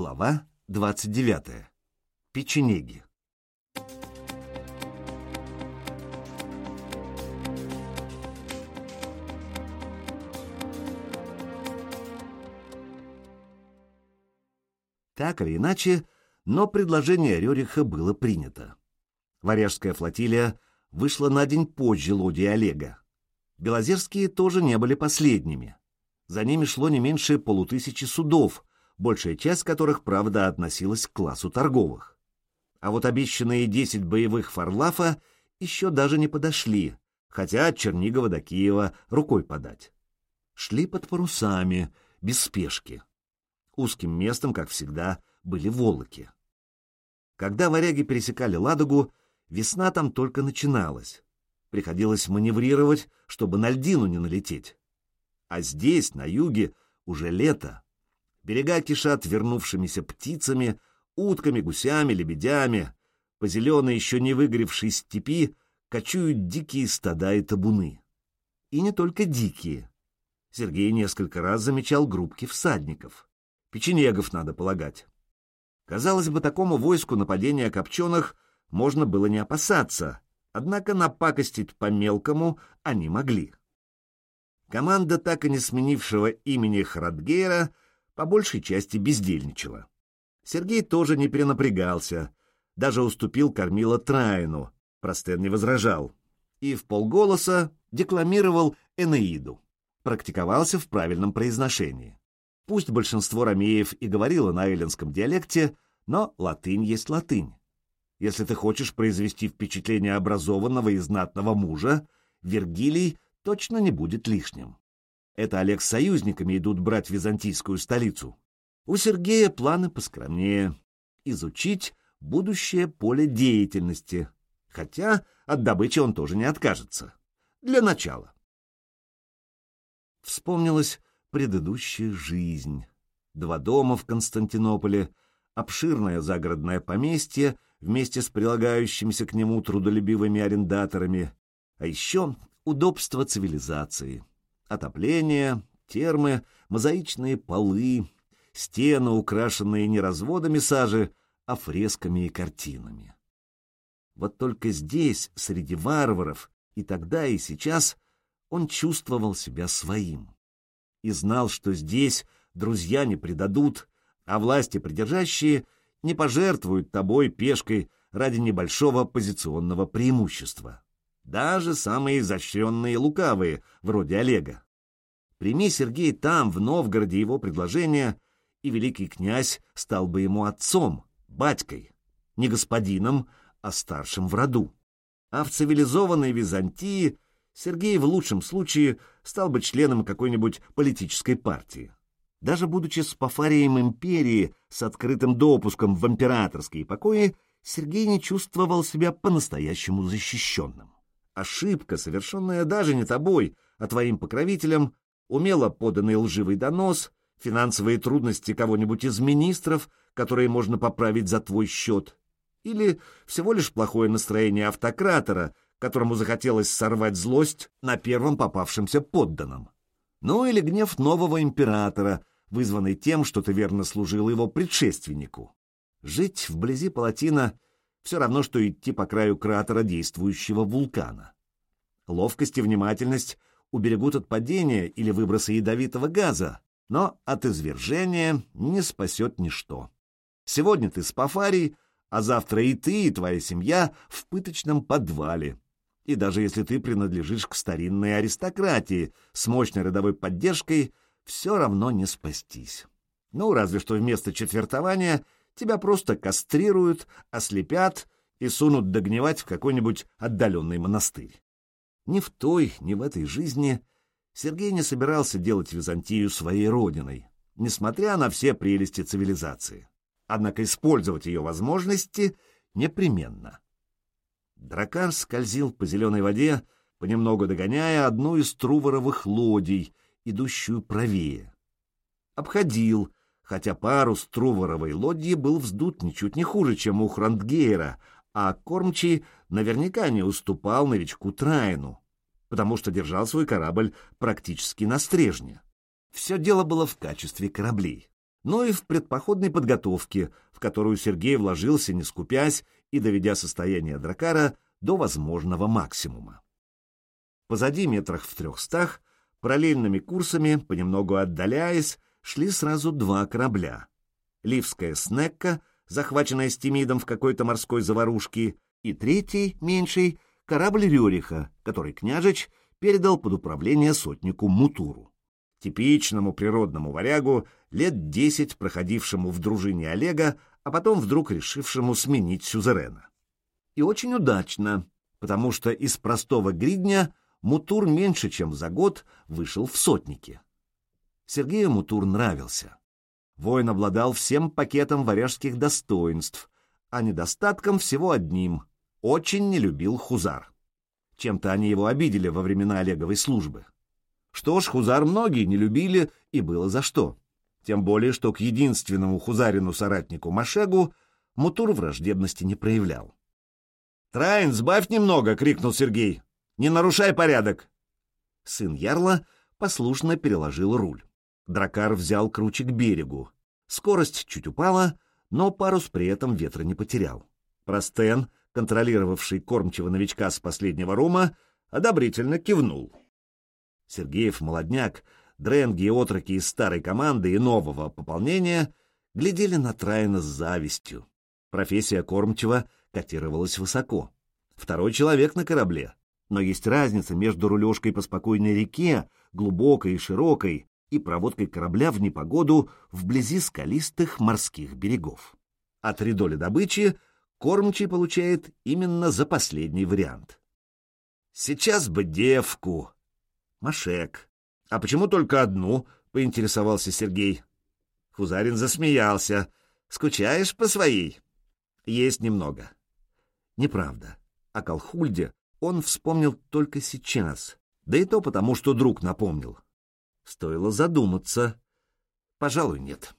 Глава 29. Печенеги. Так или иначе, но предложение Рюриха было принято. Варяжская флотилия вышла на день позже лодии Олега. Белозерские тоже не были последними. За ними шло не меньше полутысячи судов, большая часть которых, правда, относилась к классу торговых. А вот обещанные десять боевых фарлафа еще даже не подошли, хотя от Чернигова до Киева рукой подать. Шли под парусами, без спешки. Узким местом, как всегда, были волоки. Когда варяги пересекали Ладогу, весна там только начиналась. Приходилось маневрировать, чтобы на льдину не налететь. А здесь, на юге, уже лето. Берега кишат вернувшимися птицами, утками, гусями, лебедями. По зеленой, еще не выгоревшей степи кочуют дикие стада и табуны. И не только дикие. Сергей несколько раз замечал группки всадников. Печенегов, надо полагать. Казалось бы, такому войску нападения копченых можно было не опасаться, однако напакостить по-мелкому они могли. Команда, так и не сменившего имени Храдгейра, по большей части бездельничала. Сергей тоже не перенапрягался, даже уступил кормила Траину, Простен не возражал, и в полголоса декламировал Энеиду, практиковался в правильном произношении. Пусть большинство ромеев и говорило на эллинском диалекте, но латынь есть латынь. Если ты хочешь произвести впечатление образованного и знатного мужа, Вергилий точно не будет лишним. Это Олег с союзниками идут брать византийскую столицу. У Сергея планы поскромнее — изучить будущее поле деятельности, хотя от добычи он тоже не откажется. Для начала. Вспомнилась предыдущая жизнь. Два дома в Константинополе, обширное загородное поместье вместе с прилагающимися к нему трудолюбивыми арендаторами, а еще удобство цивилизации. Отопление, термы, мозаичные полы, стены, украшенные не разводами сажи, а фресками и картинами. Вот только здесь, среди варваров, и тогда, и сейчас, он чувствовал себя своим. И знал, что здесь друзья не предадут, а власти придержащие не пожертвуют тобой пешкой ради небольшого позиционного преимущества даже самые изощренные лукавые, вроде Олега. Прими Сергей там, в Новгороде, его предложение, и великий князь стал бы ему отцом, батькой, не господином, а старшим в роду. А в цивилизованной Византии Сергей в лучшем случае стал бы членом какой-нибудь политической партии. Даже будучи спафарием империи с открытым допуском в императорские покои, Сергей не чувствовал себя по-настоящему защищенным. Ошибка, совершенная даже не тобой, а твоим покровителем, умело поданный лживый донос, финансовые трудности кого-нибудь из министров, которые можно поправить за твой счет, или всего лишь плохое настроение автократора, которому захотелось сорвать злость на первом попавшемся подданном. Ну или гнев нового императора, вызванный тем, что ты верно служил его предшественнику. Жить вблизи палатина все равно, что идти по краю кратера действующего вулкана. Ловкость и внимательность уберегут от падения или выброса ядовитого газа, но от извержения не спасет ничто. Сегодня ты с Пафарией, а завтра и ты, и твоя семья в пыточном подвале. И даже если ты принадлежишь к старинной аристократии с мощной родовой поддержкой, все равно не спастись. Ну, разве что вместо четвертования тебя просто кастрируют, ослепят и сунут догнивать в какой-нибудь отдаленный монастырь. Ни в той, ни в этой жизни Сергей не собирался делать Византию своей родиной, несмотря на все прелести цивилизации. Однако использовать ее возможности непременно. Дракар скользил по зеленой воде, понемногу догоняя одну из труворовых лодий, идущую правее. Обходил, хотя парус труворовой лодьи был вздут ничуть не хуже, чем у Храндгейра, а кормчий наверняка не уступал новичку Траину, потому что держал свой корабль практически на стрежне. Все дело было в качестве кораблей. но и в предпоходной подготовке, в которую Сергей вложился, не скупясь и доведя состояние дракара до возможного максимума. Позади метрах в трехстах, параллельными курсами, понемногу отдаляясь, шли сразу два корабля. Ливская «Снекка», захваченная Стимидом в какой-то морской заварушке, и третий, меньший, корабль Рюриха, который княжич передал под управление сотнику Мутуру. Типичному природному варягу, лет десять проходившему в дружине Олега, а потом вдруг решившему сменить сюзерена. И очень удачно, потому что из простого гридня Мутур меньше, чем за год вышел в сотники. Сергею Мутур нравился. Воин обладал всем пакетом варяжских достоинств, а недостатком всего одним — очень не любил Хузар. Чем-то они его обидели во времена Олеговой службы. Что ж, Хузар многие не любили, и было за что. Тем более, что к единственному Хузарину-соратнику Машегу Мутур враждебности не проявлял. «Траин, сбавь немного!» — крикнул Сергей. «Не нарушай порядок!» Сын Ярла послушно переложил руль. Дракар взял круче к берегу. Скорость чуть упала, но парус при этом ветра не потерял. Простен, контролировавший кормчего новичка с последнего рума, одобрительно кивнул. Сергеев молодняк, дренги и отроки из старой команды и нового пополнения глядели на Траина с завистью. Профессия кормчего котировалась высоко. Второй человек на корабле. Но есть разница между рулежкой по спокойной реке, глубокой и широкой, и проводкой корабля в непогоду вблизи скалистых морских берегов. А три доли добычи кормчий получает именно за последний вариант. «Сейчас бы девку!» «Машек. А почему только одну?» — поинтересовался Сергей. Хузарин засмеялся. «Скучаешь по своей?» «Есть немного». Неправда. О Колхульде он вспомнил только сейчас, да и то потому, что друг напомнил. Стоило задуматься. Пожалуй, нет.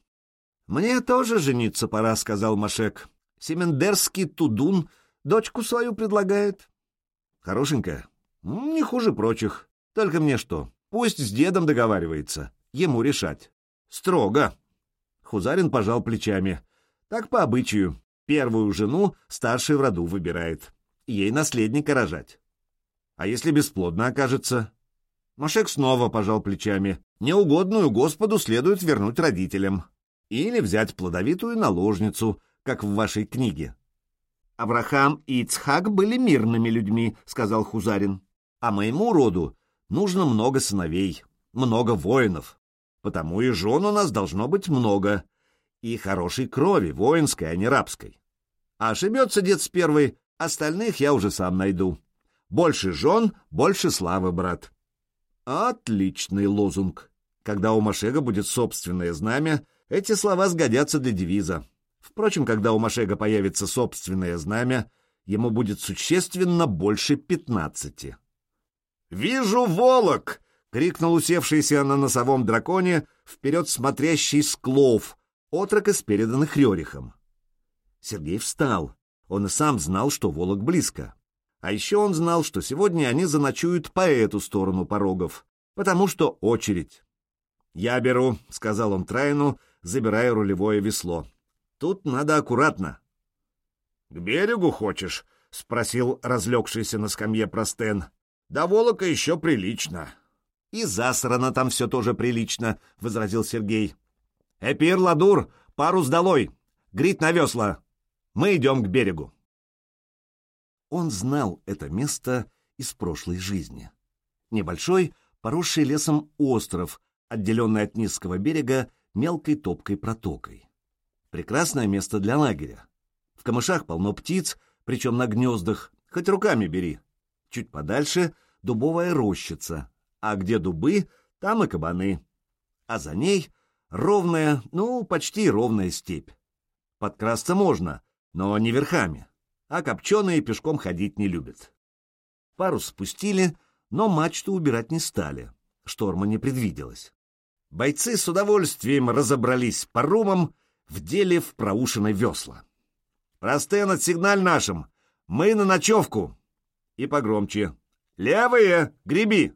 «Мне тоже жениться пора», — сказал Машек. «Семендерский тудун дочку свою предлагает». «Хорошенькая?» «Не хуже прочих. Только мне что? Пусть с дедом договаривается. Ему решать». «Строго». Хузарин пожал плечами. «Так по обычаю. Первую жену старший в роду выбирает. Ей наследника рожать. А если бесплодно окажется?» Машек снова пожал плечами. Неугодную Господу следует вернуть родителям. Или взять плодовитую наложницу, как в вашей книге. «Авраам и Ицхак были мирными людьми», — сказал Хузарин. «А моему роду нужно много сыновей, много воинов. Потому и жен у нас должно быть много. И хорошей крови, воинской, а не рабской. А ошибется дед с первой, остальных я уже сам найду. Больше жен, больше славы, брат». Отличный лозунг. Когда у Машега будет собственное знамя, эти слова сгодятся для девиза. Впрочем, когда у Машега появится собственное знамя, ему будет существенно больше пятнадцати. «Вижу волок!» — крикнул усевшийся на носовом драконе вперед смотрящий Склов, отрок из переданных Рерихом. Сергей встал. Он и сам знал, что волок близко. А еще он знал, что сегодня они заночуют по эту сторону порогов, потому что очередь. «Я беру», — сказал он Трайну, забирая рулевое весло. «Тут надо аккуратно». «К берегу хочешь?» — спросил разлегшийся на скамье Простен. «Да волока еще прилично». «И засрано там все тоже прилично», — возразил Сергей. «Эпир, ладур, парус долой! Грит на весла! Мы идем к берегу!» Он знал это место из прошлой жизни. Небольшой, поросший лесом остров, отделенный от низкого берега мелкой топкой протокой. Прекрасное место для лагеря. В камышах полно птиц, причем на гнездах, хоть руками бери. Чуть подальше — дубовая рощица, а где дубы, там и кабаны. А за ней ровная, ну, почти ровная степь. Подкрасться можно, но не верхами а копченые пешком ходить не любят. Парус спустили, но мачту убирать не стали. Шторма не предвиделось. Бойцы с удовольствием разобрались по румам, вдели в проушины весла. «Простен от сигналь нашим! Мы на ночевку!» И погромче. «Левые! Греби!»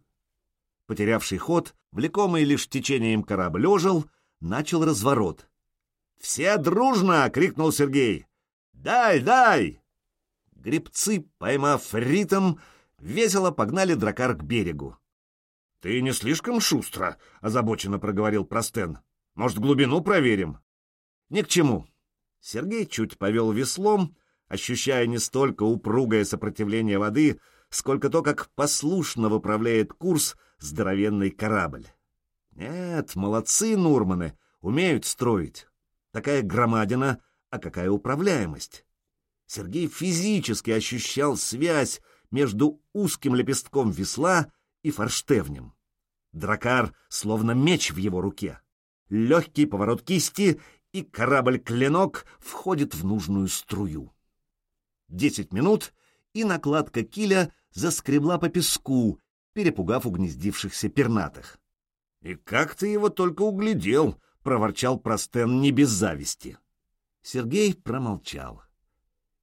Потерявший ход, влекомый лишь течением корабль ожил, начал разворот, «Все дружно!» — крикнул Сергей. «Дай, дай!» Гребцы, поймав ритм, весело погнали дракар к берегу. «Ты не слишком шустро?» — озабоченно проговорил Простен. «Может, глубину проверим?» «Ни к чему». Сергей чуть повел веслом, ощущая не столько упругое сопротивление воды, сколько то, как послушно выправляет курс здоровенный корабль. Нет, молодцы Нурманы, умеют строить. Такая громадина, а какая управляемость. Сергей физически ощущал связь между узким лепестком весла и форштевнем. Дракар словно меч в его руке. Легкий поворот кисти, и корабль-клинок входит в нужную струю. Десять минут, и накладка киля заскребла по песку, перепугав угнездившихся пернатых. — И как ты его только углядел! — проворчал Простен не без зависти. Сергей промолчал.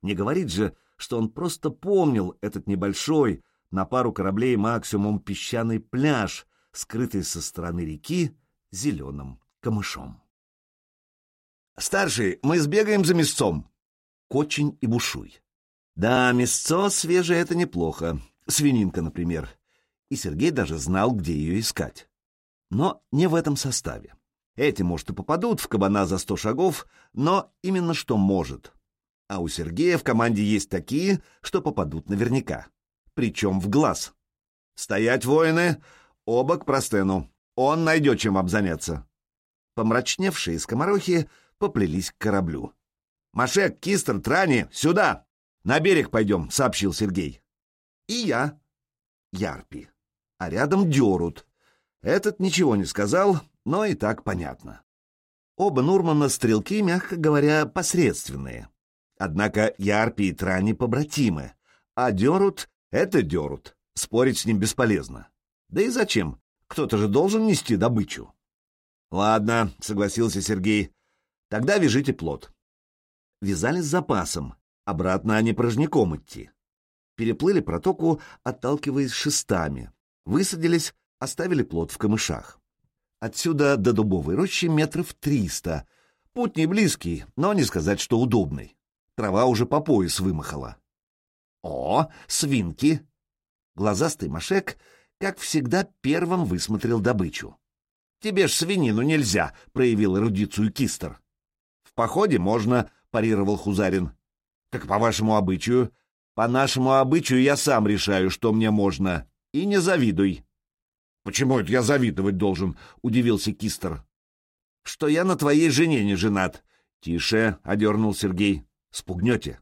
Не говорит же, что он просто помнил этот небольшой, на пару кораблей максимум песчаный пляж, скрытый со стороны реки зеленым камышом. «Старший, мы сбегаем за мясцом!» Кочень и бушуй. Да, мясцо свежее — это неплохо. Свининка, например. И Сергей даже знал, где ее искать. Но не в этом составе. Эти, может, и попадут в кабана за сто шагов, но именно что может. А у Сергея в команде есть такие, что попадут наверняка причем в глаз. «Стоять, воины! Оба к простену! Он найдет чем обзаняться!» Помрачневшие скоморохи поплелись к кораблю. «Машек, Кистер, Трани, сюда! На берег пойдем!» — сообщил Сергей. «И я!» Ярпи. А рядом Дерут. Этот ничего не сказал, но и так понятно. Оба Нурмана стрелки, мягко говоря, посредственные. Однако Ярпи и Трани побратимы, а Дерут это Дерут. Спорить с ним бесполезно. Да и зачем? Кто-то же должен нести добычу. Ладно, согласился Сергей. Тогда вяжите плод. Вязали с запасом. Обратно они порожняком идти. Переплыли протоку, отталкиваясь шестами. Высадились, оставили плод в камышах. Отсюда до дубовой рощи метров триста. Путь не близкий, но не сказать, что удобный. Трава уже по пояс вымахала. «О, свинки!» Глазастый Машек, как всегда, первым высмотрел добычу. «Тебе ж свинину нельзя!» — проявил эрудицию Кистер. «В походе можно», — парировал Хузарин. «Так по вашему обычаю?» «По нашему обычаю я сам решаю, что мне можно. И не завидуй». «Почему это я завидовать должен?» — удивился Кистер. «Что я на твоей жене не женат». «Тише», — одернул Сергей. «Спугнете?»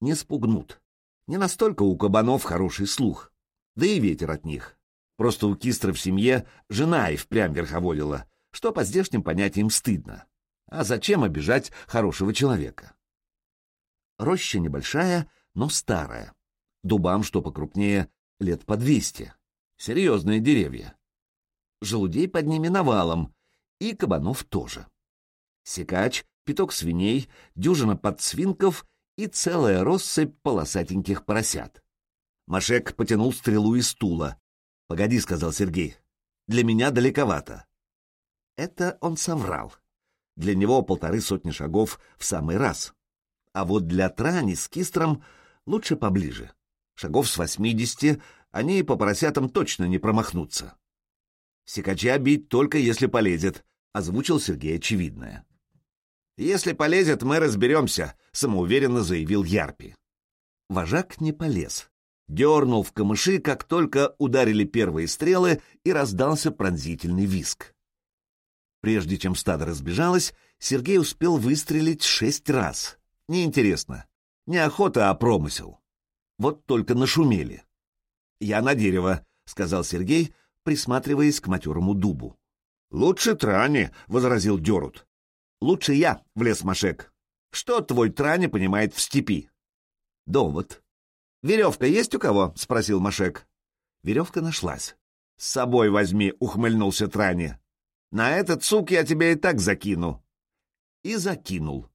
«Не спугнут. Не настолько у кабанов хороший слух, да и ветер от них. Просто у кистра в семье жена и впрямь верховодила, что по здешним понятиям стыдно. А зачем обижать хорошего человека? Роща небольшая, но старая. Дубам, что покрупнее, лет по двести. Серьезные деревья. Желудей под ними навалом, и кабанов тоже. Секач, пяток свиней, дюжина подсвинков и целая россыпь полосатеньких поросят. Машек потянул стрелу из стула. «Погоди», — сказал Сергей, — «для меня далековато». Это он соврал. Для него полторы сотни шагов в самый раз. А вот для Трани с Кистром лучше поближе. Шагов с восьмидесяти они по поросятам точно не промахнутся. «Секача бить только если полезет», — озвучил Сергей очевидное. «Если полезет, мы разберемся», — самоуверенно заявил Ярпи. Вожак не полез. Дернул в камыши, как только ударили первые стрелы, и раздался пронзительный виск. Прежде чем стадо разбежалось, Сергей успел выстрелить шесть раз. Неинтересно. Не охота, а промысел. Вот только нашумели. «Я на дерево», — сказал Сергей, присматриваясь к матерому дубу. «Лучше трани», — возразил Дерут. Лучше я, — влез Машек. Что твой Трани понимает в степи? Довод. Веревка есть у кого? — спросил Машек. Веревка нашлась. С собой возьми, — ухмыльнулся Трани. На этот сук я тебя и так закину. И закинул.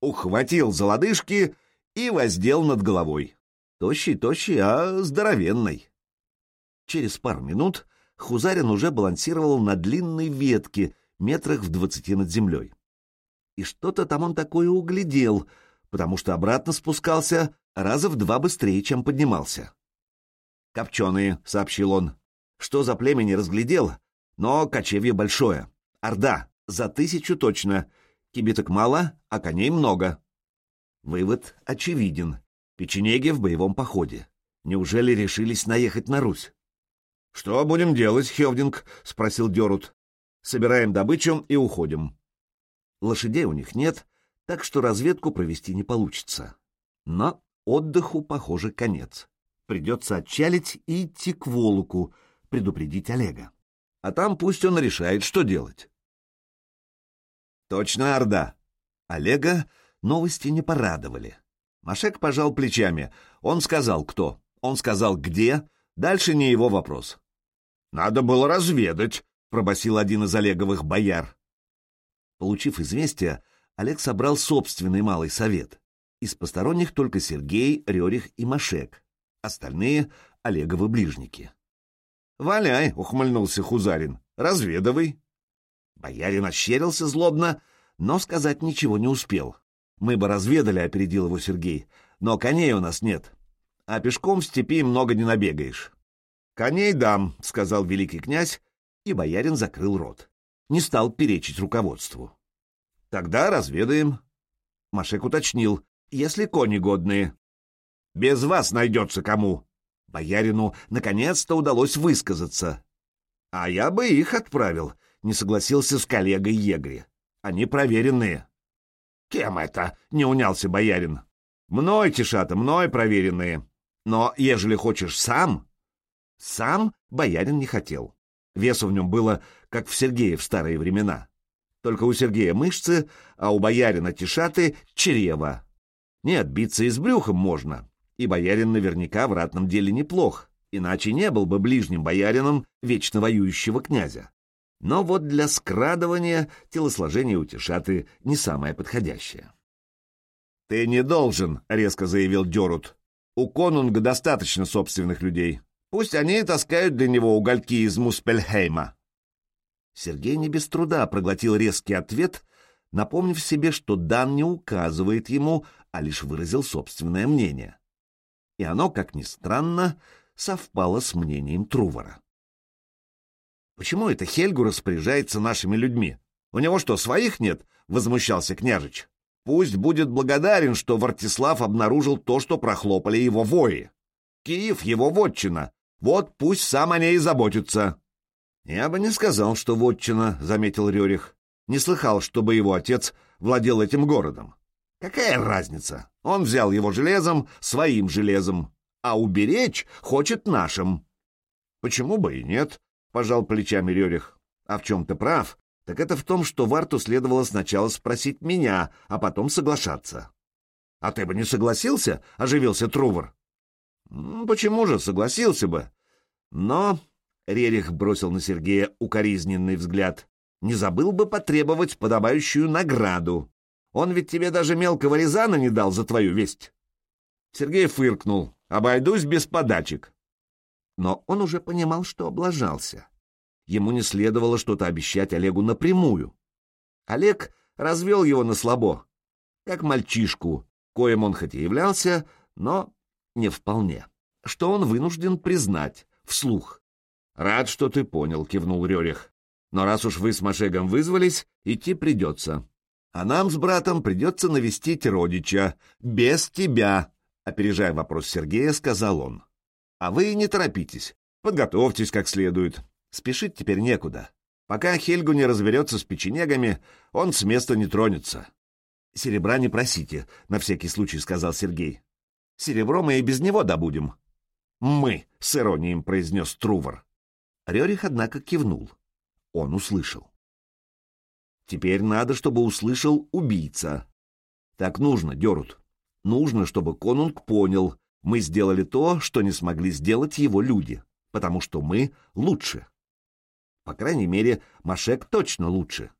Ухватил за лодыжки и воздел над головой. Тощий-тощий, а здоровенный. Через пару минут Хузарин уже балансировал на длинной ветке, метрах в двадцати над землей. И что-то там он такое углядел, потому что обратно спускался раза в два быстрее, чем поднимался. «Копченые», — сообщил он. «Что за племя не разглядел, но кочевье большое. Орда, за тысячу точно. Кибиток мало, а коней много». Вывод очевиден. Печенеги в боевом походе. Неужели решились наехать на Русь? — Что будем делать, Хевдинг? — спросил Дерут. — Собираем добычу и уходим. Лошадей у них нет, так что разведку провести не получится. Но отдыху, похоже, конец. Придется отчалить и идти к Волоку, предупредить Олега. А там пусть он решает, что делать. Точно Орда. Олега новости не порадовали. Машек пожал плечами. Он сказал, кто. Он сказал, где. Дальше не его вопрос. «Надо было разведать», — пробасил один из Олеговых бояр. Получив известие, Олег собрал собственный малый совет. Из посторонних только Сергей, Рерих и Машек. Остальные — Олеговы ближники. «Валяй», — ухмыльнулся Хузарин, — «разведывай». Боярин ощерился злобно, но сказать ничего не успел. Мы бы разведали, — опередил его Сергей, — но коней у нас нет, а пешком в степи много не набегаешь. — Коней дам, — сказал великий князь, и боярин закрыл рот. Не стал перечить руководству. — Тогда разведаем. Машек уточнил, если кони годные. — Без вас найдется кому. Боярину наконец-то удалось высказаться. — А я бы их отправил, — не согласился с коллегой Егри. — Они проверенные. «Кем это?» — не унялся боярин. «Мной, Тишата, мной проверенные. Но ежели хочешь сам...» Сам боярин не хотел. Весу в нем было, как в Сергее в старые времена. Только у Сергея мышцы, а у боярина Тишаты — чрево. Нет, биться и с брюхом можно, и боярин наверняка в ратном деле неплох, иначе не был бы ближним боярином вечно воюющего князя. Но вот для скрадывания телосложение у Тишаты не самое подходящее. «Ты не должен», — резко заявил Дерут. «У конунга достаточно собственных людей. Пусть они таскают для него угольки из Муспельхейма». Сергей не без труда проглотил резкий ответ, напомнив себе, что Дан не указывает ему, а лишь выразил собственное мнение. И оно, как ни странно, совпало с мнением Трувора. Почему это Хельгу распоряжается нашими людьми? У него что, своих нет? — возмущался княжич. Пусть будет благодарен, что Вартислав обнаружил то, что прохлопали его вои. Киев — его вотчина. Вот пусть сам о ней заботится. — Я бы не сказал, что вотчина, — заметил Рерих. Не слыхал, чтобы его отец владел этим городом. Какая разница? Он взял его железом, своим железом, а уберечь хочет нашим. Почему бы и нет? — пожал плечами Рерих. «А в чем ты прав, так это в том, что Варту следовало сначала спросить меня, а потом соглашаться». «А ты бы не согласился?» — оживился Трувор. «Почему же согласился бы?» «Но...» — Рерих бросил на Сергея укоризненный взгляд. «Не забыл бы потребовать подобающую награду. Он ведь тебе даже мелкого резана не дал за твою весть». Сергей фыркнул. «Обойдусь без подачек» но он уже понимал, что облажался. Ему не следовало что-то обещать Олегу напрямую. Олег развел его на слабо, как мальчишку, коим он хоть и являлся, но не вполне, что он вынужден признать вслух. «Рад, что ты понял», — кивнул Рерих. «Но раз уж вы с Машегом вызвались, идти придется. А нам с братом придется навестить родича. Без тебя», — опережая вопрос Сергея, сказал он. А вы не торопитесь. Подготовьтесь как следует. Спешить теперь некуда. Пока Хельгу не разберется с печенегами, он с места не тронется. — Серебра не просите, — на всякий случай сказал Сергей. — Серебро мы и без него добудем. — Мы, — с иронией произнес Трувор. Рерих, однако, кивнул. Он услышал. Теперь надо, чтобы услышал убийца. Так нужно, Дерут. Нужно, чтобы конунг понял, мы сделали то, что не смогли сделать его люди, потому что мы лучше. По крайней мере, Машек точно лучше.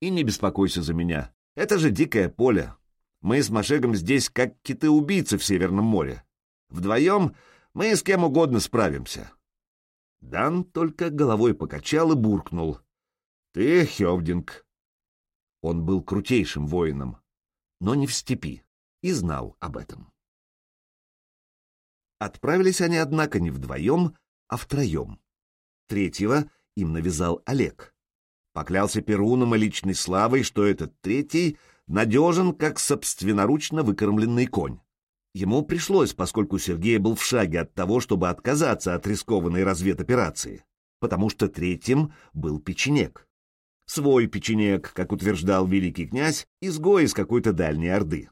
И не беспокойся за меня. Это же дикое поле. Мы с Машегом здесь как киты-убийцы в Северном море. Вдвоем мы с кем угодно справимся. Дан только головой покачал и буркнул. — Ты, Хевдинг. Он был крутейшим воином, но не в степи, и знал об этом. Отправились они, однако, не вдвоем, а втроем. Третьего им навязал Олег. Поклялся Перуном и личной славой, что этот третий надежен, как собственноручно выкормленный конь. Ему пришлось, поскольку Сергей был в шаге от того, чтобы отказаться от рискованной разведоперации, потому что третьим был печенек. Свой печенек, как утверждал великий князь, изгой из какой-то дальней орды.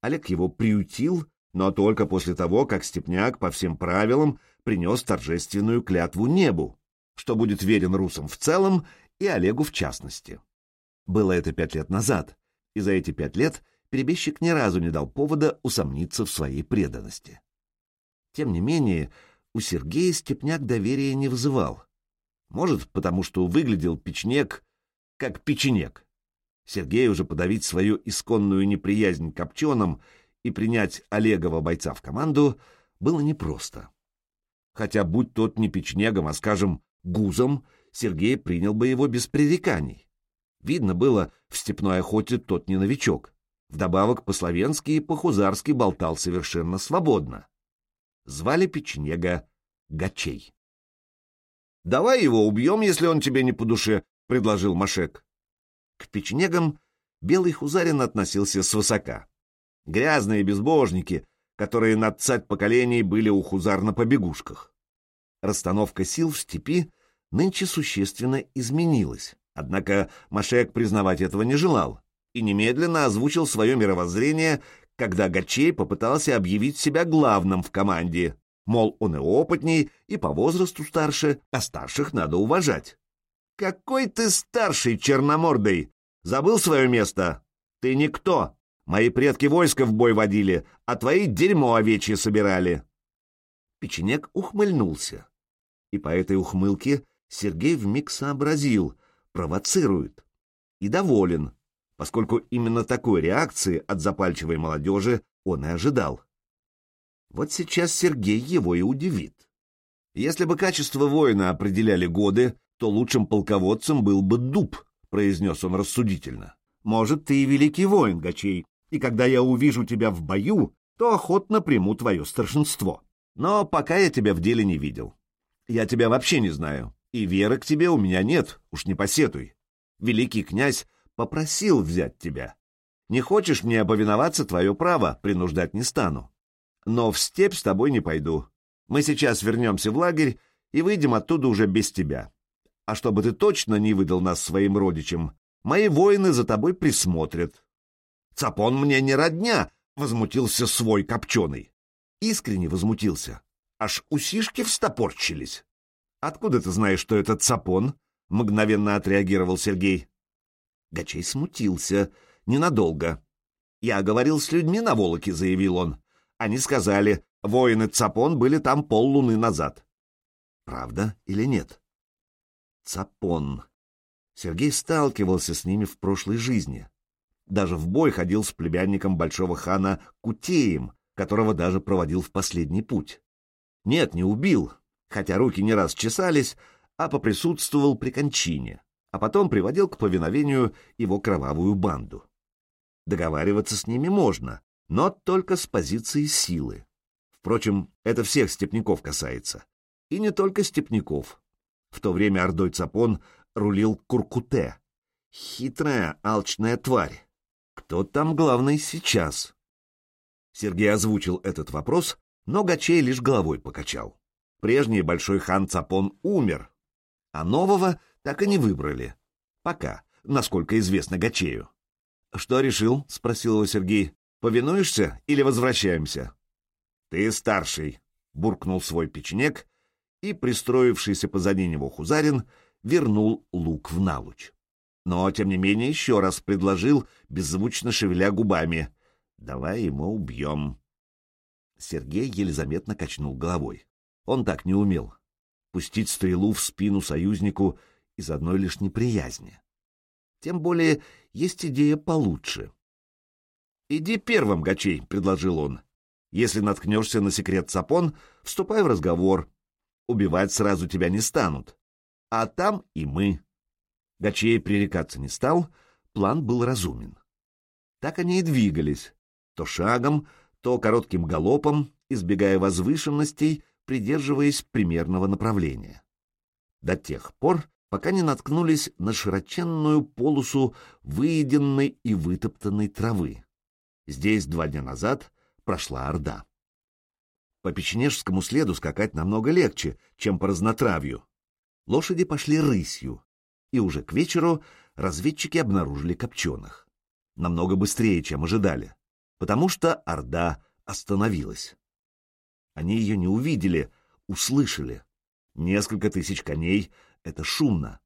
Олег его приютил, но только после того, как Степняк по всем правилам принес торжественную клятву небу, что будет верен русам в целом и Олегу в частности. Было это пять лет назад, и за эти пять лет перебежчик ни разу не дал повода усомниться в своей преданности. Тем не менее, у Сергея Степняк доверия не вызывал. Может, потому что выглядел печнек как печенек. Сергею уже подавить свою исконную неприязнь к копченым и принять Олегова бойца в команду было непросто. Хотя, будь тот не печнегом, а, скажем, гузом, Сергей принял бы его без пререканий. Видно было, в степной охоте тот не новичок. Вдобавок по-словенски и по-хузарски болтал совершенно свободно. Звали печнега Гачей. «Давай его убьем, если он тебе не по душе», — предложил Машек. К печенегам белый хузарин относился свысока. Грязные безбожники, которые над цать поколений были у хузар на побегушках. Расстановка сил в степи нынче существенно изменилась, однако Машек признавать этого не желал и немедленно озвучил свое мировоззрение, когда Гачей попытался объявить себя главным в команде, мол, он и опытней, и по возрасту старше, а старших надо уважать. «Какой ты старший, черномордый! Забыл свое место? Ты никто! Мои предки войска в бой водили, а твои дерьмо овечье собирали!» Печенек ухмыльнулся. И по этой ухмылке Сергей вмиг сообразил, провоцирует. И доволен, поскольку именно такой реакции от запальчивой молодежи он и ожидал. Вот сейчас Сергей его и удивит. Если бы качество воина определяли годы, то лучшим полководцем был бы дуб, произнес он рассудительно. Может, ты и великий воин, Гачей, и когда я увижу тебя в бою, то охотно приму твое старшинство. Но пока я тебя в деле не видел. Я тебя вообще не знаю, и веры к тебе у меня нет, уж не посетуй. Великий князь попросил взять тебя. Не хочешь мне повиноваться, твое право, принуждать не стану. Но в степь с тобой не пойду. Мы сейчас вернемся в лагерь и выйдем оттуда уже без тебя. А чтобы ты точно не выдал нас своим родичам, мои воины за тобой присмотрят. Цапон мне не родня, — возмутился свой копченый. Искренне возмутился. Аж усишки встопорчились. Откуда ты знаешь, что это цапон? — мгновенно отреагировал Сергей. Гачей смутился. Ненадолго. «Я говорил с людьми на Волоке», — заявил он. «Они сказали, воины Цапон были там поллуны назад». Правда или нет? Цапон. Сергей сталкивался с ними в прошлой жизни. Даже в бой ходил с племянником большого хана Кутеем, которого даже проводил в последний путь. Нет, не убил, хотя руки не раз чесались, а поприсутствовал при кончине, а потом приводил к повиновению его кровавую банду. Договариваться с ними можно, но только с позиции силы. Впрочем, это всех степняков касается. И не только степняков. В то время Ордой Цапон рулил Куркуте. Хитрая, алчная тварь. Кто там главный сейчас? Сергей озвучил этот вопрос, но Гачей лишь головой покачал. Прежний большой хан Цапон умер, а нового так и не выбрали. Пока, насколько известно Гачею. «Что решил?» — спросил его Сергей. «Повинуешься или возвращаемся?» «Ты старший», — буркнул свой печенек и пристроившийся позади него Хузарин вернул лук в налуч. Но, тем не менее, еще раз предложил, беззвучно шевеля губами, «Давай ему убьем». Сергей еле заметно качнул головой. Он так не умел. Пустить стрелу в спину союзнику из одной лишь неприязни. Тем более есть идея получше. «Иди первым, Гачей», — предложил он. «Если наткнешься на секрет Сапон, вступай в разговор, убивать сразу тебя не станут. А там и мы. Гачей пререкаться не стал, план был разумен. Так они и двигались, то шагом, то коротким галопом, избегая возвышенностей, придерживаясь примерного направления. До тех пор, пока не наткнулись на широченную полосу выеденной и вытоптанной травы. Здесь два дня назад прошла Орда. По печенежскому следу скакать намного легче, чем по разнотравью. Лошади пошли рысью, и уже к вечеру разведчики обнаружили копченых. Намного быстрее, чем ожидали, потому что Орда остановилась. Они ее не увидели, услышали. Несколько тысяч коней — это шумно.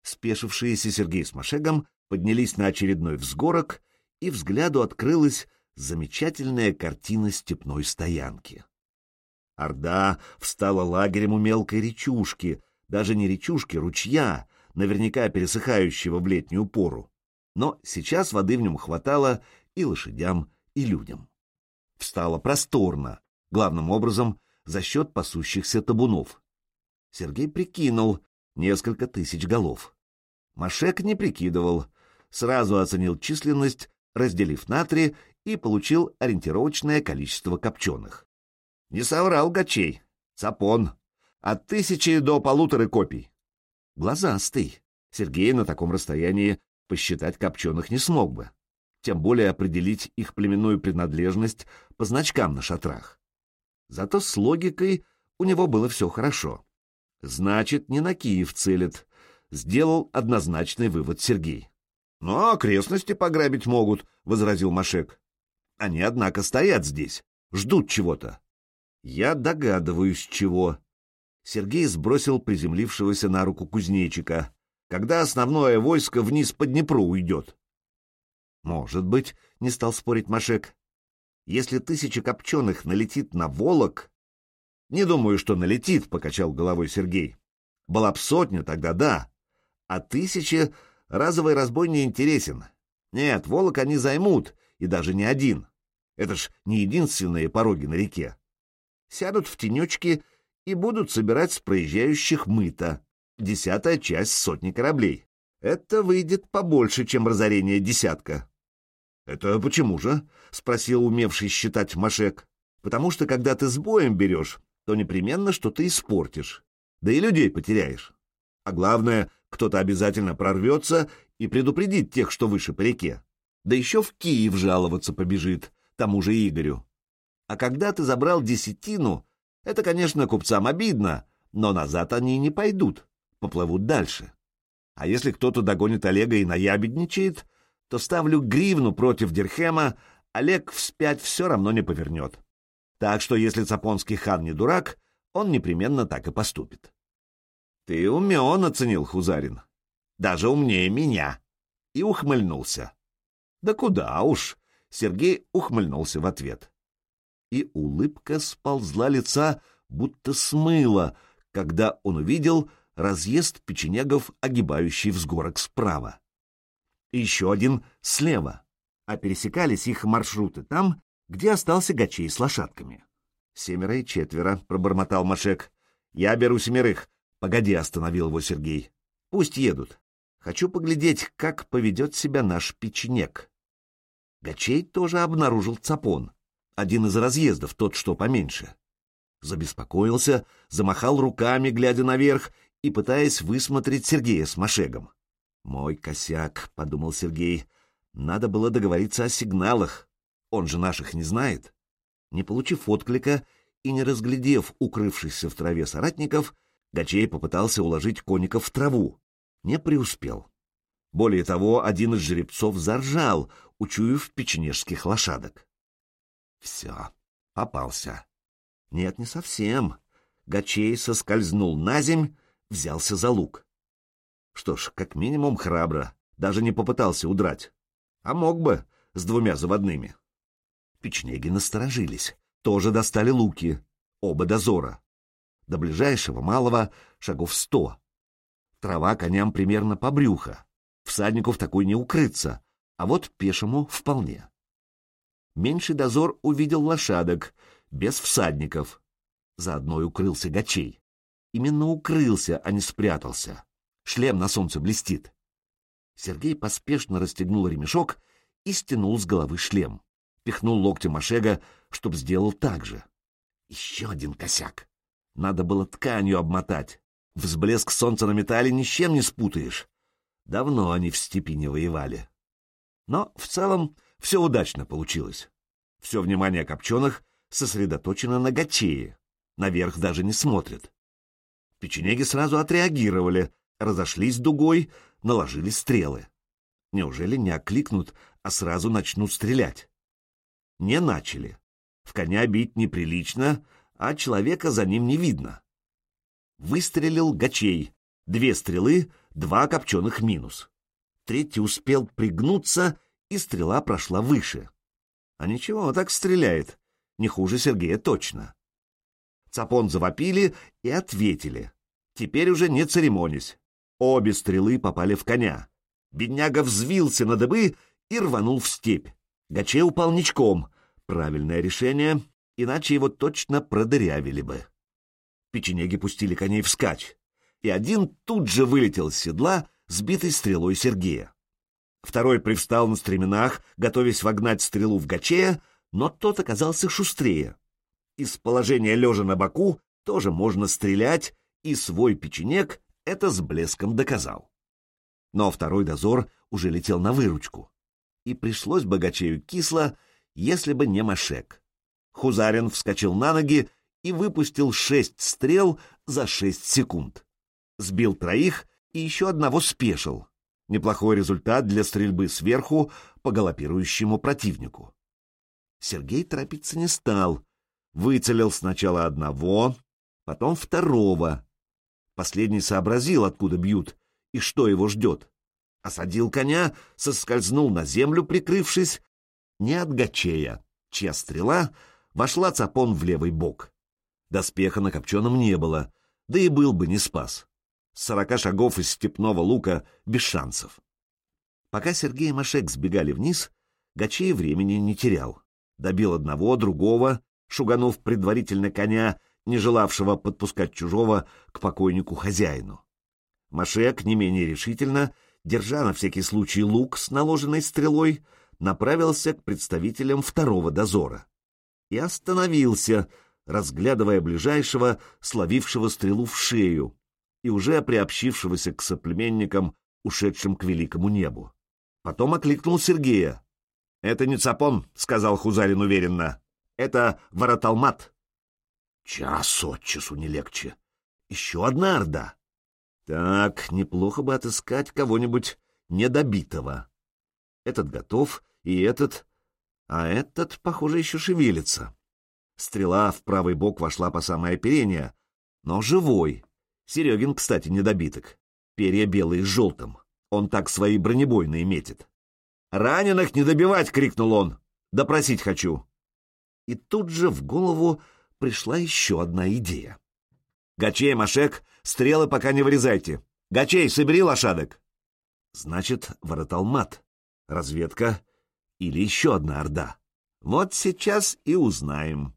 Спешившиеся Сергей с Машегом поднялись на очередной взгорок, и взгляду открылась замечательная картина степной стоянки. Орда встала лагерем у мелкой речушки, даже не речушки, ручья, наверняка пересыхающего в летнюю пору. Но сейчас воды в нем хватало и лошадям, и людям. Встала просторно, главным образом за счет пасущихся табунов. Сергей прикинул несколько тысяч голов. Машек не прикидывал, сразу оценил численность, разделив на три, и получил ориентировочное количество копченых. Не соврал Гачей, цапон, от тысячи до полутора копий. Глазастый. Сергей на таком расстоянии посчитать копченых не смог бы, тем более определить их племенную принадлежность по значкам на шатрах. Зато с логикой у него было все хорошо. Значит, не на Киев целит, сделал однозначный вывод Сергей. «Ну, а окрестности пограбить могут», — возразил Машек. «Они, однако, стоят здесь, ждут чего-то». «Я догадываюсь, чего». Сергей сбросил приземлившегося на руку кузнечика. «Когда основное войско вниз по Днепру уйдет?» «Может быть», — не стал спорить Машек. «Если тысяча копченых налетит на Волок...» «Не думаю, что налетит», — покачал головой Сергей. «Была б сотня, тогда да. А тысяча разовый разбой не интересен. Нет, Волок они займут, и даже не один. Это ж не единственные пороги на реке. Сядут в тенечки и будут собирать с проезжающих мыто. Десятая часть сотни кораблей. Это выйдет побольше, чем разорение десятка. — Это почему же? — спросил умевший считать Машек. — Потому что, когда ты с боем берешь, то непременно что-то испортишь. Да и людей потеряешь. А главное, кто-то обязательно прорвется и предупредит тех, что выше по реке. Да еще в Киев жаловаться побежит, тому же Игорю. А когда ты забрал десятину, это, конечно, купцам обидно, но назад они не пойдут, поплывут дальше. А если кто-то догонит Олега и наябедничает, то ставлю гривну против Дирхема, Олег вспять все равно не повернет. Так что если Цапонский хан не дурак, он непременно так и поступит. Ты умен, оценил Хузарин. Даже умнее меня. И ухмыльнулся. Да куда уж. Сергей ухмыльнулся в ответ. И улыбка сползла лица, будто смыла, когда он увидел разъезд печенегов, огибающий взгорок справа. И еще один слева, а пересекались их маршруты там, где остался Гачей с лошадками. «Семеро и четверо», — пробормотал Машек. «Я беру семерых. Погоди», — остановил его Сергей. «Пусть едут. Хочу поглядеть, как поведет себя наш печенек». Гачей тоже обнаружил цапон. Один из разъездов, тот, что поменьше. Забеспокоился, замахал руками, глядя наверх, и пытаясь высмотреть Сергея с Машегом. «Мой косяк», — подумал Сергей, — «надо было договориться о сигналах. Он же наших не знает». Не получив отклика и не разглядев укрывшихся в траве соратников, Гачей попытался уложить конников в траву. Не преуспел. Более того, один из жеребцов заржал, учуяв печенежских лошадок. Все, попался. Нет, не совсем. Гачей соскользнул на земь, взялся за лук. Что ж, как минимум храбро, даже не попытался удрать. А мог бы, с двумя заводными. Печнеги насторожились, тоже достали луки, оба дозора. До ближайшего малого шагов сто. Трава коням примерно по брюхо. Всаднику в такой не укрыться, а вот пешему вполне. Меньший дозор увидел лошадок, без всадников. Заодно укрылся Гачей. Именно укрылся, а не спрятался. Шлем на солнце блестит. Сергей поспешно расстегнул ремешок и стянул с головы шлем. Пихнул локтем Ашега, чтоб сделал так же. Еще один косяк. Надо было тканью обмотать. Взблеск солнца на металле ни с чем не спутаешь. Давно они в степи не воевали. Но в целом все удачно получилось. Все внимание копченых сосредоточено на Гачее. Наверх даже не смотрят. Печенеги сразу отреагировали, разошлись дугой, наложили стрелы. Неужели не окликнут, а сразу начнут стрелять? Не начали. В коня бить неприлично, а человека за ним не видно. Выстрелил Гачей. Две стрелы, два копченых минус. Третий успел пригнуться, и стрела прошла выше. А ничего, так стреляет. Не хуже Сергея точно. Цапон завопили и ответили. Теперь уже не церемонясь. Обе стрелы попали в коня. Бедняга взвился на дыбы и рванул в степь. Гаче упал ничком. Правильное решение, иначе его точно продырявили бы. Печенеги пустили коней вскачь, и один тут же вылетел с седла, сбитый стрелой Сергея. Второй привстал на стременах, готовясь вогнать стрелу в Гачея, но тот оказался шустрее. Из положения лежа на боку тоже можно стрелять, и свой печенек это с блеском доказал. Но второй дозор уже летел на выручку. И пришлось богачею кисло, если бы не Машек. Хузарин вскочил на ноги и выпустил шесть стрел за шесть секунд. Сбил троих и еще одного спешил. Неплохой результат для стрельбы сверху по галопирующему противнику. Сергей торопиться не стал. Выцелил сначала одного, потом второго. Последний сообразил, откуда бьют и что его ждет. Осадил коня, соскользнул на землю, прикрывшись, не от Гачея, чья стрела вошла цапон в левый бок. Доспеха на копченом не было, да и был бы не спас. Сорока шагов из степного лука без шансов. Пока Сергей и Машек сбегали вниз, Гачей времени не терял. Добил одного, другого, шуганув предварительно коня, не желавшего подпускать чужого к покойнику-хозяину. Машек не менее решительно, держа на всякий случай лук с наложенной стрелой, направился к представителям второго дозора. И остановился, разглядывая ближайшего, словившего стрелу в шею и уже приобщившегося к соплеменникам, ушедшим к великому небу. Потом окликнул Сергея. — Это не цапон, — сказал Хузарин уверенно. — Это вороталмат. Час от часу не легче. Еще одна орда. Так, неплохо бы отыскать кого-нибудь недобитого. Этот готов, и этот... А этот, похоже, еще шевелится. Стрела в правый бок вошла по самое оперение, но живой. Серегин, кстати, недобиток. Перья белые с желтым. Он так свои бронебойные метит. «Раненых не добивать!» — крикнул он. «Допросить хочу!» И тут же в голову пришла еще одна идея. «Гачей, Машек, стрелы пока не вырезайте. Гачей, собери лошадок!» Значит, вороталмат, разведка или еще одна орда. Вот сейчас и узнаем.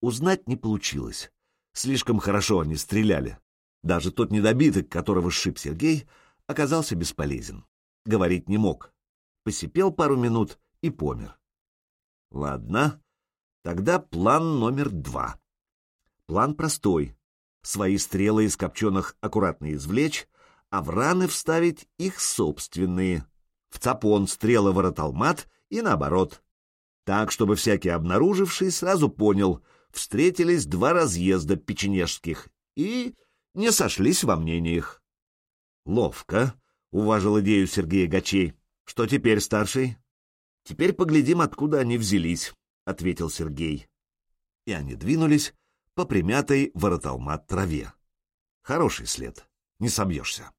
Узнать не получилось. Слишком хорошо они стреляли. Даже тот недобиток, которого сшиб Сергей, оказался бесполезен. Говорить не мог. Посипел пару минут и помер. Ладно, тогда план номер два. План простой. Свои стрелы из копченых аккуратно извлечь, а в раны вставить их собственные. В цапон стрелы вороталмат и наоборот. Так, чтобы всякий обнаруживший сразу понял — встретились два разъезда печенежских и не сошлись во мнениях. Ловко, — уважил идею Сергея Гачей. Что теперь, старший? Теперь поглядим, откуда они взялись, — ответил Сергей. И они двинулись по примятой вороталмат траве. Хороший след, не собьешься.